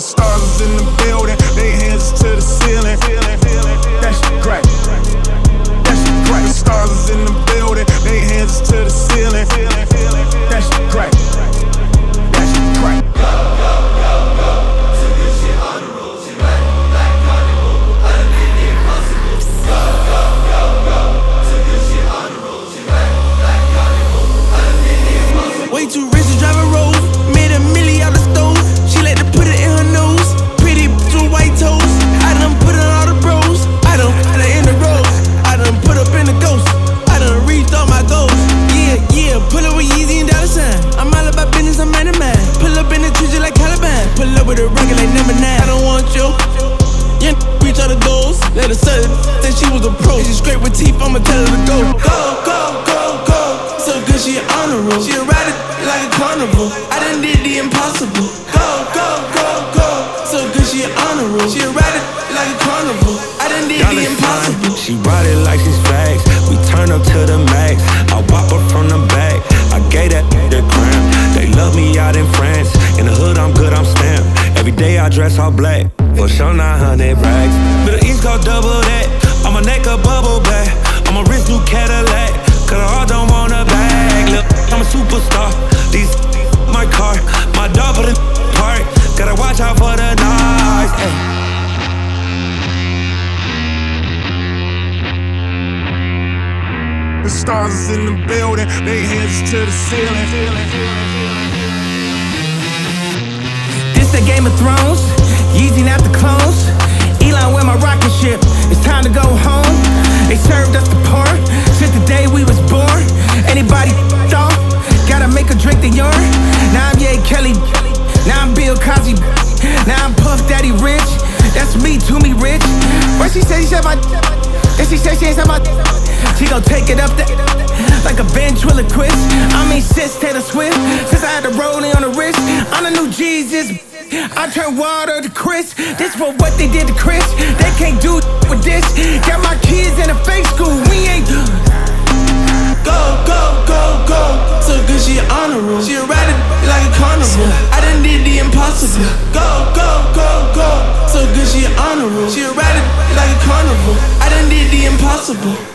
The stars is in the building, they hands to the ceiling. That's crack. That's great. Stars Suck it, then she was a pro. She scrape with teeth, I'ma tell her to go. Go, go, go, go. So good, she an honor roll. She ride it like a carnival. I done did the impossible. Go, go, go, go. So good, she an honor roll. She ride it like a carnival. I done did the impossible. She ride it like she's facts. We turn up to the max. I whop her from the back. I gave that the cramp. They love me out in France. In the hood, I'm good, I'm stamped. Every day I dress all black. For sure, 900 rags. In the building, they hands to the ceiling. This the Game of Thrones, Yeezy not the clones. Elon with my rocket ship, it's time to go home. They served us the part since the day we was born. Anybody off, gotta make a drink the yarn. Now I'm Ye Kelly, now I'm Bill Cosby, now I'm Puff Daddy Rich. That's me, to me rich. What she say? She said my. Then she said she ain't said my. She gon' take it up there like a ventriloquist. I mean, sis Taylor Swift. Since I had the rolling on the wrist, I'm the new Jesus. I turn water to Chris. This for what they did to Chris. They can't do with this. Got my kids in a fake school. We ain't. Go, go, go, go. So good, she on honor roll. She ride it like a carnival. I done did the impossible. Go, go, go, go. So good, she an honor roll. She ride like a carnival. I done did the impossible.